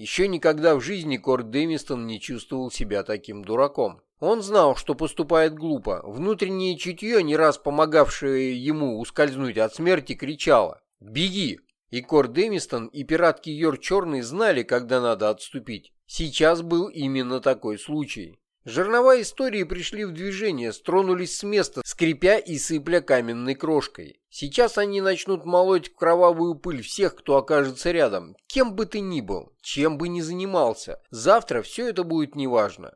Еще никогда в жизни Корт Дэмистон не чувствовал себя таким дураком. Он знал, что поступает глупо. Внутреннее чутье, не раз помогавшее ему ускользнуть от смерти, кричало «Беги!». И Корт Дэмистон, и пират Киор Черный знали, когда надо отступить. Сейчас был именно такой случай. Жернова истории пришли в движение, стронулись с места, скрипя и сыпля каменной крошкой. Сейчас они начнут молоть в кровавую пыль всех, кто окажется рядом, кем бы ты ни был, чем бы ни занимался. Завтра все это будет неважно.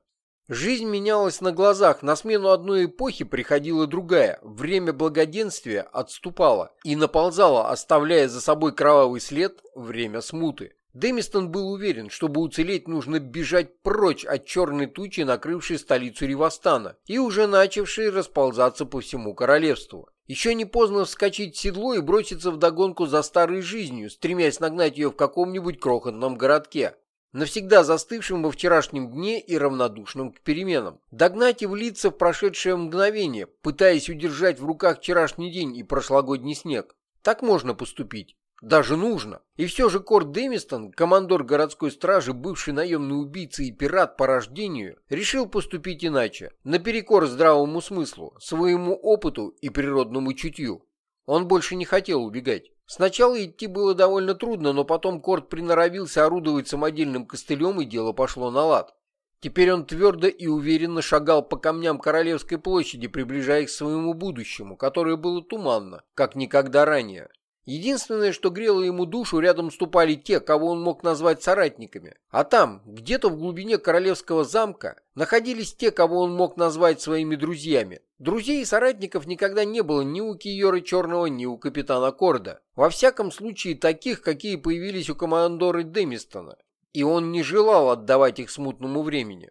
Жизнь менялась на глазах, на смену одной эпохи приходила другая, время благоденствия отступало и наползало, оставляя за собой кровавый след время смуты. Дэмистон был уверен, чтобы уцелеть, нужно бежать прочь от черной тучи, накрывшей столицу Ривастана и уже начавшей расползаться по всему королевству. Еще не поздно вскочить в седло и броситься в догонку за старой жизнью, стремясь нагнать ее в каком-нибудь крохотном городке, навсегда застывшим во вчерашнем дне и равнодушным к переменам. Догнать и влиться в прошедшее мгновение, пытаясь удержать в руках вчерашний день и прошлогодний снег. Так можно поступить. Даже нужно. И все же Корт Дэмистон, командор городской стражи, бывший наемный убийца и пират по рождению, решил поступить иначе, наперекор здравому смыслу, своему опыту и природному чутью. Он больше не хотел убегать. Сначала идти было довольно трудно, но потом Корт приноровился орудовать самодельным костылем, и дело пошло на лад. Теперь он твердо и уверенно шагал по камням Королевской площади, приближаясь к своему будущему, которое было туманно, как никогда ранее. Единственное, что грело ему душу, рядом ступали те, кого он мог назвать соратниками. А там, где-то в глубине королевского замка, находились те, кого он мог назвать своими друзьями. Друзей и соратников никогда не было ни у Киоры Черного, ни у капитана Корда. Во всяком случае, таких, какие появились у командора Демистона. И он не желал отдавать их смутному времени.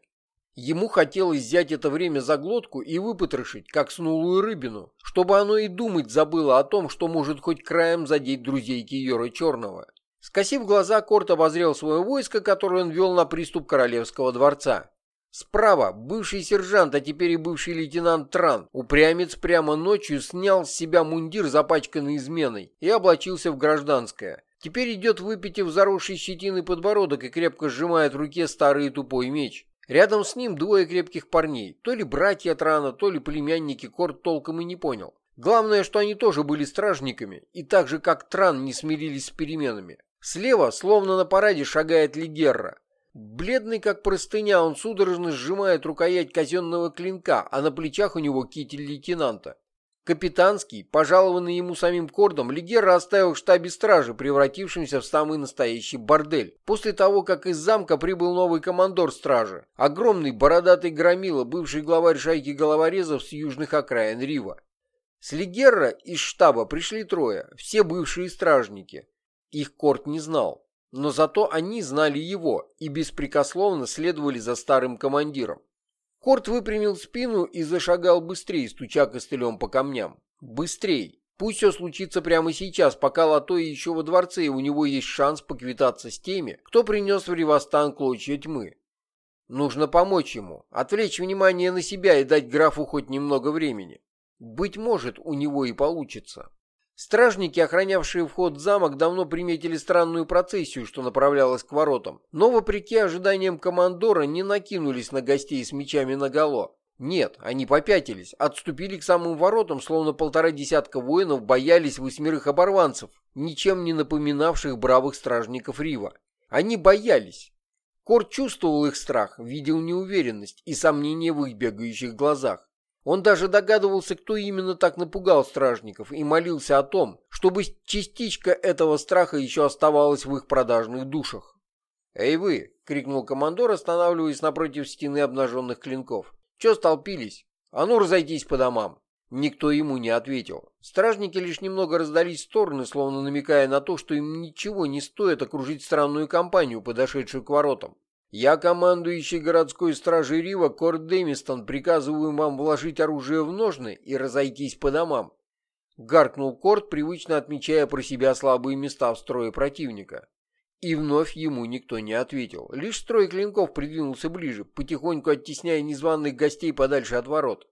Ему хотелось взять это время за глотку и выпотрошить, как снулую рыбину, чтобы оно и думать забыло о том, что может хоть краем задеть друзей Киора Черного. Скосив глаза, Корт обозрел свое войско, которое он вел на приступ Королевского дворца. Справа бывший сержант, а теперь и бывший лейтенант Тран, упрямец прямо ночью снял с себя мундир, запачканный изменой, и облачился в гражданское. Теперь идет выпитив заросший щетиной подбородок и крепко сжимает в руке старый тупой меч. Рядом с ним двое крепких парней, то ли братья Трана, то ли племянники, Корт толком и не понял. Главное, что они тоже были стражниками, и так же, как Тран, не смирились с переменами. Слева, словно на параде, шагает Лигерра. Бледный, как простыня, он судорожно сжимает рукоять казенного клинка, а на плечах у него китель лейтенанта. Капитанский, пожалованный ему самим Кордом, Легера оставил в штабе стражи, превратившемся в самый настоящий бордель. После того, как из замка прибыл новый командор стражи, огромный бородатый громила, бывший главарь шайки головорезов с южных окраин Рива. С Легерра из штаба пришли трое, все бывшие стражники. Их Корд не знал, но зато они знали его и беспрекословно следовали за старым командиром. Корт выпрямил спину и зашагал быстрее, стуча костылем по камням. Быстрей. Пусть все случится прямо сейчас, пока Латой еще во дворце, и у него есть шанс поквитаться с теми, кто принес в Ревостан клочья тьмы. Нужно помочь ему, отвлечь внимание на себя и дать графу хоть немного времени. Быть может, у него и получится. Стражники, охранявшие вход в замок, давно приметили странную процессию, что направлялась к воротам, но, вопреки ожиданиям командора, не накинулись на гостей с мечами наголо. Нет, они попятились, отступили к самым воротам, словно полтора десятка воинов боялись восьмерых оборванцев, ничем не напоминавших бравых стражников Рива. Они боялись. Кор чувствовал их страх, видел неуверенность и сомнения в их бегающих глазах. Он даже догадывался, кто именно так напугал стражников, и молился о том, чтобы частичка этого страха еще оставалась в их продажных душах. «Эй вы!» — крикнул командор, останавливаясь напротив стены обнаженных клинков. «Че столпились? А ну разойтись по домам!» Никто ему не ответил. Стражники лишь немного раздались в стороны, словно намекая на то, что им ничего не стоит окружить странную компанию, подошедшую к воротам. Я, командующий городской стражей Рива, Корт Дэмистон, приказываю вам вложить оружие в ножны и разойтись по домам. Гаркнул Корт, привычно отмечая про себя слабые места в строе противника. И вновь ему никто не ответил. Лишь строй клинков придвинулся ближе, потихоньку оттесняя незваных гостей подальше от ворот.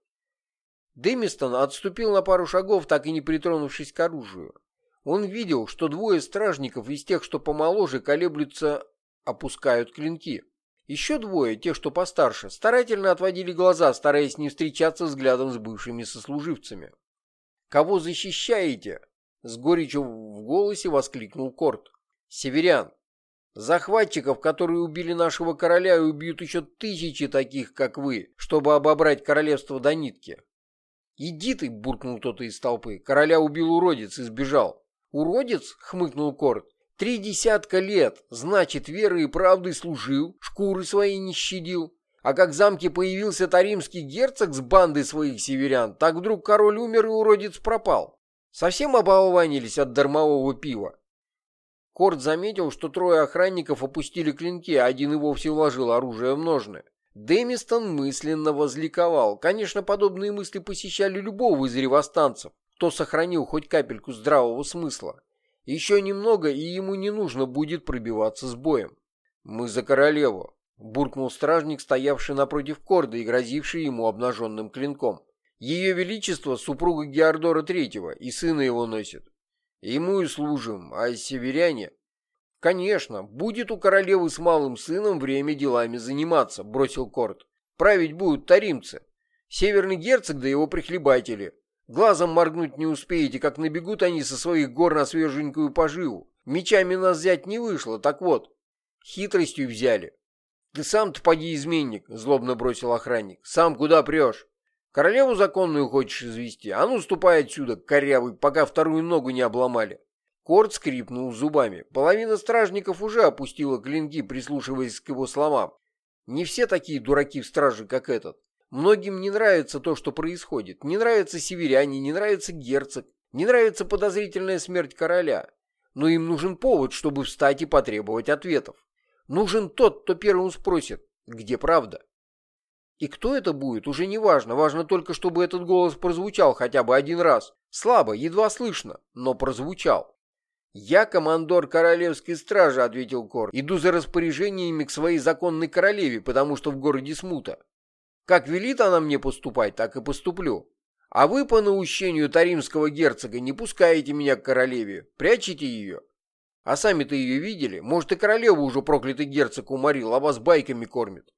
Дэмистон отступил на пару шагов, так и не притронувшись к оружию. Он видел, что двое стражников из тех, что помоложе, колеблются опускают клинки. Еще двое, те, что постарше, старательно отводили глаза, стараясь не встречаться взглядом с бывшими сослуживцами. «Кого защищаете?» — с горечью в голосе воскликнул Корт. «Северян. Захватчиков, которые убили нашего короля и убьют еще тысячи таких, как вы, чтобы обобрать королевство до нитки». «Иди ты!» — буркнул кто-то из толпы. «Короля убил уродец и сбежал». «Уродец?» — хмыкнул Корт. Три десятка лет, значит, верой и правдой служил, шкуры свои не щадил. А как в замке появился таримский герцог с бандой своих северян, так вдруг король умер и уродец пропал. Совсем оболванились от дармового пива. Корт заметил, что трое охранников опустили клинки, а один и вовсе вложил оружие в ножны. Дэмистон мысленно возликовал. Конечно, подобные мысли посещали любого из ревостанцев, кто сохранил хоть капельку здравого смысла. Еще немного, и ему не нужно будет пробиваться с боем. «Мы за королеву», — буркнул стражник, стоявший напротив корда и грозивший ему обнаженным клинком. «Ее Величество — супруга Геордора Третьего, и сына его носит. Ему и служим, а северяне...» «Конечно, будет у королевы с малым сыном время делами заниматься», — бросил Корд. «Править будут таримцы. Северный герцог да его прихлебатели. Глазом моргнуть не успеете, как набегут они со своих гор на свеженькую поживу. Мечами нас взять не вышло, так вот, хитростью взяли. Ты сам-то поди изменник, злобно бросил охранник. Сам куда прешь? Королеву законную хочешь извести? А ну, ступай отсюда, корявый, пока вторую ногу не обломали. Корт скрипнул зубами. Половина стражников уже опустила клинки, прислушиваясь к его словам. Не все такие дураки в страже, как этот. Многим не нравится то, что происходит. Не нравятся северяне, не нравится герцог, не нравится подозрительная смерть короля. Но им нужен повод, чтобы встать и потребовать ответов. Нужен тот, кто первым спросит, где правда. И кто это будет, уже не важно. Важно только, чтобы этот голос прозвучал хотя бы один раз. Слабо, едва слышно, но прозвучал. «Я командор королевской стражи», — ответил Кор. «Иду за распоряжениями к своей законной королеве, потому что в городе смута. Как велит она мне поступать, так и поступлю. А вы по наущению таримского герцога не пускаете меня к королеве, прячете ее. А сами-то ее видели? Может, и королеву уже проклятый герцог уморил, а вас байками кормит.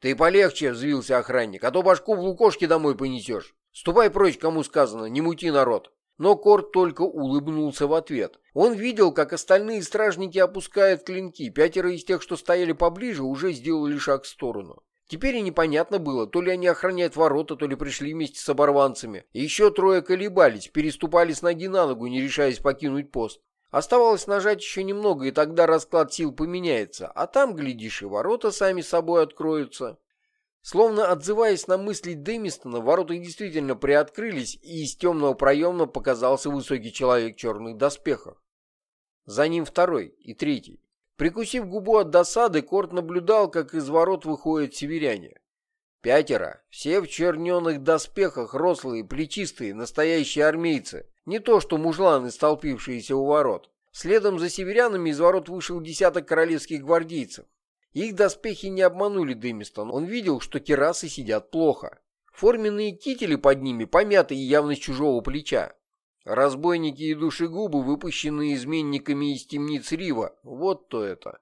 Ты полегче, взвился охранник, а то башку в лукошке домой понесешь. Ступай прочь, кому сказано, не мути народ. Но Корт только улыбнулся в ответ. Он видел, как остальные стражники опускают клинки. Пятеро из тех, что стояли поближе, уже сделали шаг в сторону. Теперь и непонятно было, то ли они охраняют ворота, то ли пришли вместе с оборванцами. И еще трое колебались, переступали с ноги на ногу, не решаясь покинуть пост. Оставалось нажать еще немного, и тогда расклад сил поменяется, а там, глядишь, и ворота сами собой откроются. Словно отзываясь на мысли Дэмистона, ворота действительно приоткрылись, и из темного проема показался высокий человек в черных доспехах. За ним второй и третий. Прикусив губу от досады, Корт наблюдал, как из ворот выходят северяне. Пятеро, все в черненых доспехах, рослые, плечистые, настоящие армейцы. Не то что мужланы, столпившиеся у ворот. Следом за северянами из ворот вышел десяток королевских гвардейцев. Их доспехи не обманули Дэмистон. Он видел, что керасы сидят плохо. Форменные кители под ними помяты и явно с чужого плеча. Разбойники и душегубы, выпущенные изменниками из темниц Рива, вот то это.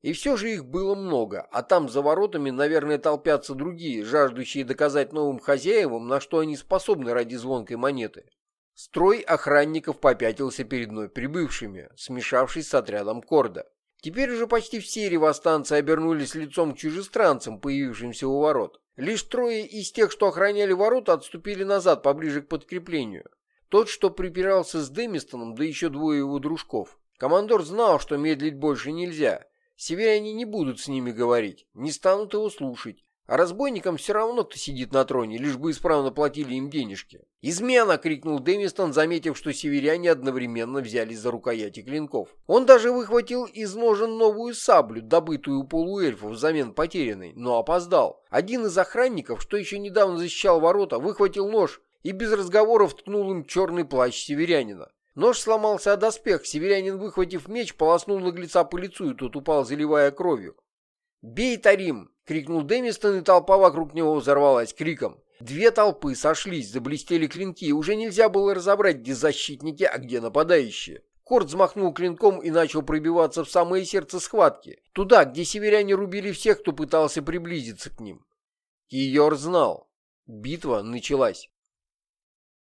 И все же их было много, а там за воротами, наверное, толпятся другие, жаждущие доказать новым хозяевам, на что они способны ради звонкой монеты. Строй охранников попятился перед вновь прибывшими, смешавшись с отрядом Корда. Теперь уже почти все ревостанцы обернулись лицом к чужестранцам, появившимся у ворот. Лишь трое из тех, что охраняли ворота, отступили назад, поближе к подкреплению. Тот, что припирался с Дэмистоном, да еще двое его дружков. Командор знал, что медлить больше нельзя. Северяне не будут с ними говорить, не станут его слушать. А разбойникам все равно, кто сидит на троне, лишь бы исправно платили им денежки. «Измена!» — крикнул Дэмистон, заметив, что северяне одновременно взялись за рукояти клинков. Он даже выхватил из ножен новую саблю, добытую у полуэльфов взамен потерянной, но опоздал. Один из охранников, что еще недавно защищал ворота, выхватил нож и без разговоров ткнул им черный плащ северянина. Нож сломался о доспех, северянин, выхватив меч, полоснул наглеца по лицу, и тот упал, заливая кровью. «Бей, Тарим!» — крикнул Дэмистон, и толпа вокруг него взорвалась криком. Две толпы сошлись, заблестели клинки, уже нельзя было разобрать, где защитники, а где нападающие. Корт взмахнул клинком и начал пробиваться в самое сердце схватки, туда, где северяне рубили всех, кто пытался приблизиться к ним. Киер знал. Битва началась.